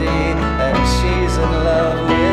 and she's in love with